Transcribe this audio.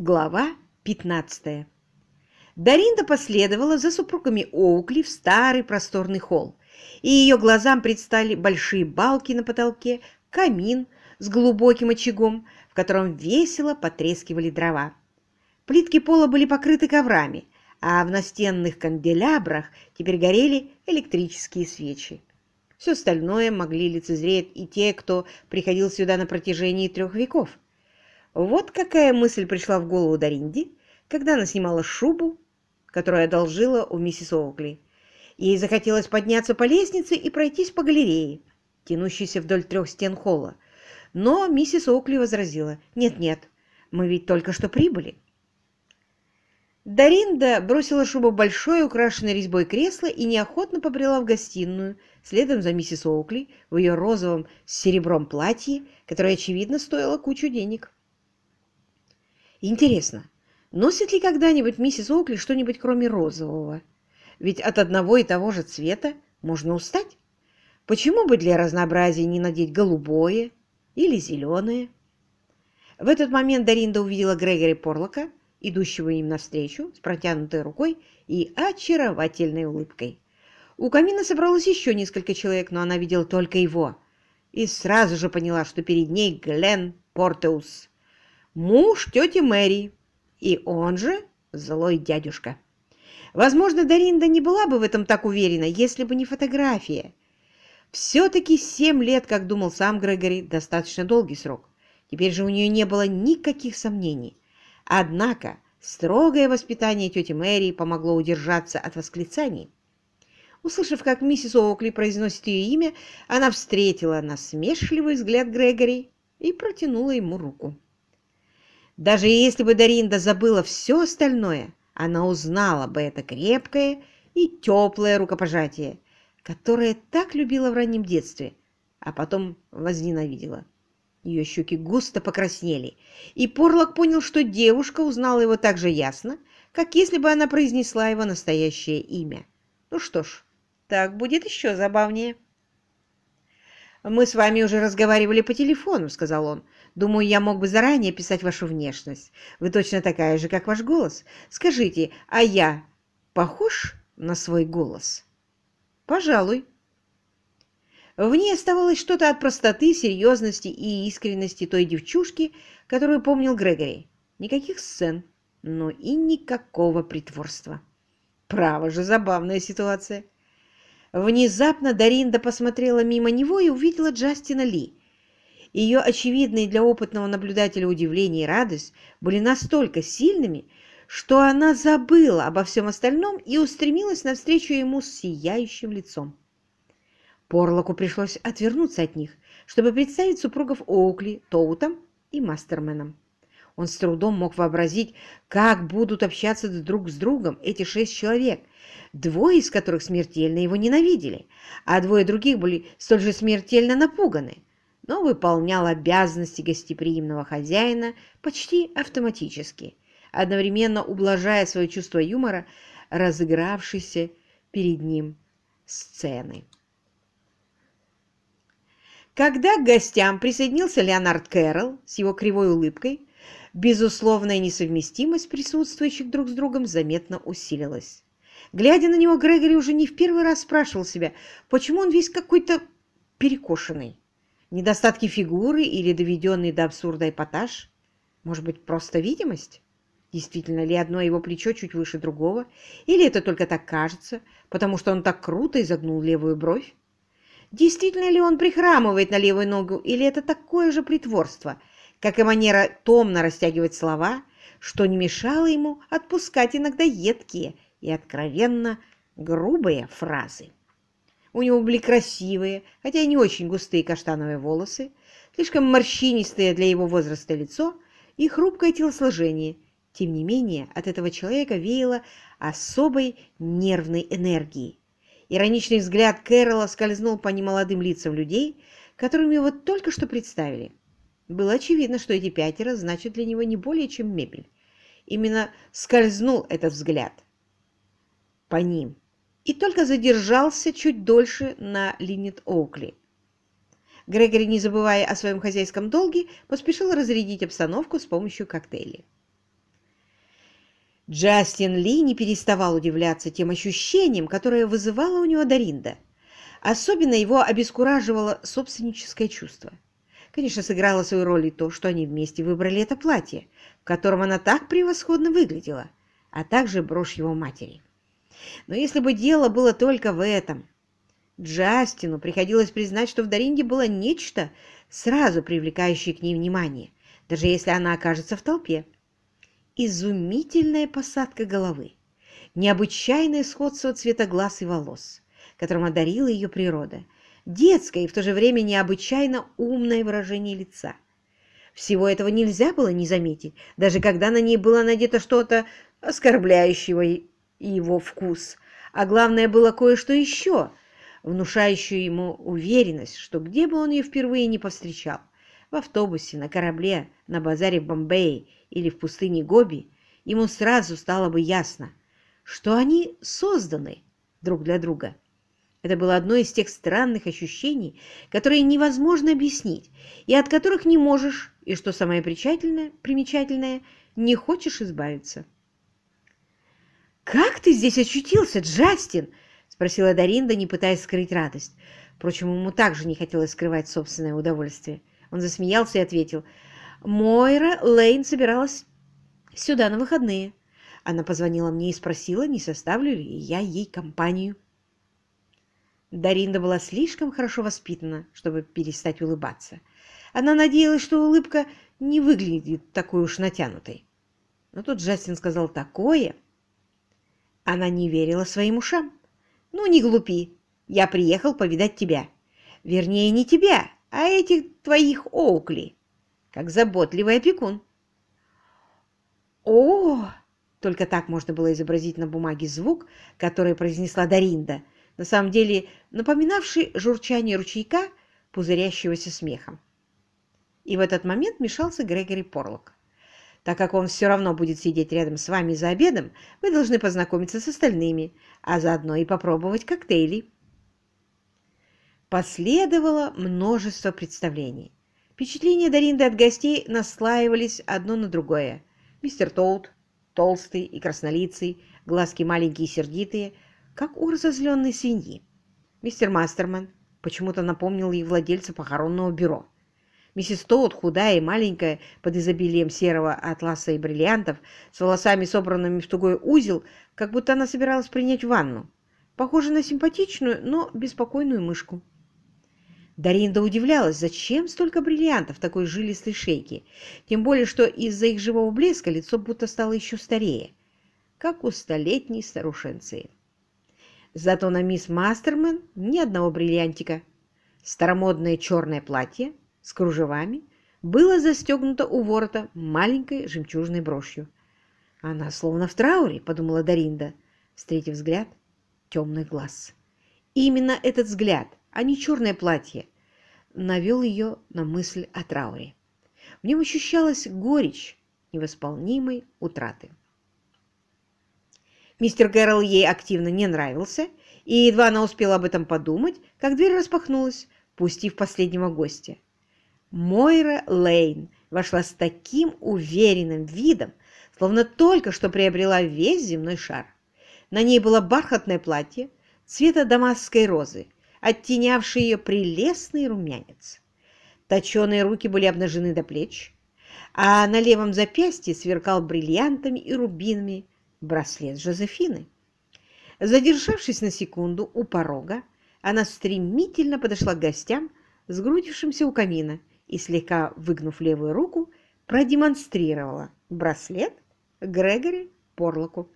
Глава 15. Даринда последовала за супругами Оукли в старый просторный холл, и ее глазам предстали большие балки на потолке, камин с глубоким очагом, в котором весело потрескивали дрова. Плитки пола были покрыты коврами, а в настенных канделябрах теперь горели электрические свечи. Все остальное могли лицезреть и те, кто приходил сюда на протяжении трех веков. Вот какая мысль пришла в голову Даринди, когда она снимала шубу, которую одолжила у миссис Оукли. Ей захотелось подняться по лестнице и пройтись по галерее, тянущейся вдоль трех стен холла. Но миссис Оукли возразила, «Нет-нет, мы ведь только что прибыли». Даринда бросила шубу большое, украшенное резьбой кресло и неохотно побрела в гостиную, следом за миссис Оукли в ее розовом с серебром платье, которое, очевидно, стоило кучу денег. Интересно, носит ли когда-нибудь миссис Окли что-нибудь кроме розового? Ведь от одного и того же цвета можно устать. Почему бы для разнообразия не надеть голубое или зеленое? В этот момент Даринда увидела Грегори Порлока, идущего им навстречу с протянутой рукой и очаровательной улыбкой. У камина собралось еще несколько человек, но она видела только его и сразу же поняла, что перед ней Глен Портеус муж тети Мэри, и он же злой дядюшка. Возможно, Даринда не была бы в этом так уверена, если бы не фотография. Все-таки семь лет, как думал сам Грегори, достаточно долгий срок. Теперь же у нее не было никаких сомнений. Однако строгое воспитание тети Мэри помогло удержаться от восклицаний. Услышав, как миссис Оукли произносит ее имя, она встретила насмешливый взгляд Грегори и протянула ему руку. Даже если бы Даринда забыла все остальное, она узнала бы это крепкое и теплое рукопожатие, которое так любила в раннем детстве, а потом возненавидела. Ее щеки густо покраснели, и Порлок понял, что девушка узнала его так же ясно, как если бы она произнесла его настоящее имя. Ну что ж, так будет еще забавнее. «Мы с вами уже разговаривали по телефону», — сказал он. «Думаю, я мог бы заранее писать вашу внешность. Вы точно такая же, как ваш голос. Скажите, а я похож на свой голос?» «Пожалуй». В ней оставалось что-то от простоты, серьезности и искренности той девчушки, которую помнил Грегори. Никаких сцен, но и никакого притворства. Право же, забавная ситуация. Внезапно Даринда посмотрела мимо него и увидела Джастина Ли. Ее очевидные для опытного наблюдателя удивление и радость были настолько сильными, что она забыла обо всем остальном и устремилась навстречу ему с сияющим лицом. Порлоку пришлось отвернуться от них, чтобы представить супругов Оукли, Тоутом и Мастерменом. Он с трудом мог вообразить, как будут общаться друг с другом эти шесть человек, двое из которых смертельно его ненавидели, а двое других были столь же смертельно напуганы, но выполнял обязанности гостеприимного хозяина почти автоматически, одновременно ублажая свое чувство юмора, разыгравшейся перед ним сцены. Когда к гостям присоединился Леонард Кэрролл с его кривой улыбкой, безусловная несовместимость присутствующих друг с другом заметно усилилась. Глядя на него, Грегори уже не в первый раз спрашивал себя, почему он весь какой-то перекошенный. Недостатки фигуры или доведенный до абсурда эпатаж? Может быть, просто видимость? Действительно ли одно его плечо чуть выше другого? Или это только так кажется, потому что он так круто изогнул левую бровь? Действительно ли он прихрамывает на левую ногу, или это такое же притворство, как и манера томно растягивать слова, что не мешало ему отпускать иногда едкие и откровенно грубые фразы. У него были красивые, хотя и не очень густые каштановые волосы, слишком морщинистое для его возраста лицо и хрупкое телосложение. Тем не менее, от этого человека веяло особой нервной энергией. Ироничный взгляд Кэрола скользнул по немолодым лицам людей, которыми его только что представили. Было очевидно, что эти пятеро значат для него не более, чем мебель. Именно скользнул этот взгляд по ним и только задержался чуть дольше на Линнет Оукли. Грегори, не забывая о своем хозяйском долге, поспешил разрядить обстановку с помощью коктейлей. Джастин Ли не переставал удивляться тем ощущениям, которые вызывала у него Даринда. Особенно его обескураживало собственническое чувство. Конечно, сыграло свою роль и то, что они вместе выбрали это платье, в котором она так превосходно выглядела, а также брошь его матери. Но если бы дело было только в этом, Джастину приходилось признать, что в Даринде было нечто, сразу привлекающее к ней внимание, даже если она окажется в толпе. Изумительная посадка головы, необычайное сходство цвета глаз и волос, которым одарила ее природа, детское и в то же время необычайно умное выражение лица. Всего этого нельзя было не заметить, даже когда на ней было надето что-то оскорбляющего его вкус, а главное было кое-что еще, внушающее ему уверенность, что где бы он ее впервые не повстречал, в автобусе, на корабле, на базаре в Бомбее или в пустыне Гоби, ему сразу стало бы ясно, что они созданы друг для друга. Это было одно из тех странных ощущений, которые невозможно объяснить, и от которых не можешь, и, что самое примечательное не хочешь избавиться. «Как ты здесь очутился, Джастин?» — спросила Даринда, не пытаясь скрыть радость. Впрочем, ему также не хотелось скрывать собственное удовольствие. Он засмеялся и ответил. «Мойра Лейн собиралась сюда на выходные. Она позвонила мне и спросила, не составлю ли я ей компанию». Даринда была слишком хорошо воспитана, чтобы перестать улыбаться. Она надеялась, что улыбка не выглядит такой уж натянутой. Но тут Джастин сказал такое, она не верила своим ушам. «Ну, не глупи. Я приехал повидать тебя. Вернее, не тебя, а этих твоих Оукли, как заботливый опекун». «О!» Только так можно было изобразить на бумаге звук, который произнесла Даринда, на самом деле напоминавший журчание ручейка, пузырящегося смехом. И в этот момент мешался Грегори Порлок. Так как он все равно будет сидеть рядом с вами за обедом, вы должны познакомиться с остальными, а заодно и попробовать коктейли. Последовало множество представлений. Впечатления Даринды от гостей наслаивались одно на другое. Мистер Тоут, толстый и краснолицый, глазки маленькие и сердитые, как у разозленной свиньи. Мистер Мастерман почему-то напомнил ей владельца похоронного бюро. Миссис Тоут, худая и маленькая, под изобилием серого атласа и бриллиантов, с волосами, собранными в тугой узел, как будто она собиралась принять ванну. Похожа на симпатичную, но беспокойную мышку. Даринда удивлялась, зачем столько бриллиантов такой жилистой шейке, тем более, что из-за их живого блеска лицо будто стало еще старее, как у столетней старушенции. Зато на мисс Мастермен ни одного бриллиантика. Старомодное черное платье, с кружевами было застегнуто у ворота маленькой жемчужной брошью. «Она словно в трауре», — подумала Даринда, встретив взгляд темных глаз. именно этот взгляд, а не черное платье, навел ее на мысль о трауре. В нем ощущалась горечь невосполнимой утраты. Мистер Кэрролл ей активно не нравился, и едва она успела об этом подумать, как дверь распахнулась, пустив последнего гостя. Мойра Лейн вошла с таким уверенным видом, словно только что приобрела весь земной шар. На ней было бархатное платье цвета дамасской розы, оттенявшее ее прелестный румянец. Точеные руки были обнажены до плеч, а на левом запястье сверкал бриллиантами и рубинами браслет Жозефины. Задержавшись на секунду у порога, она стремительно подошла к гостям, сгрудившимся у камина, и, слегка выгнув левую руку, продемонстрировала браслет Грегори Порлоку.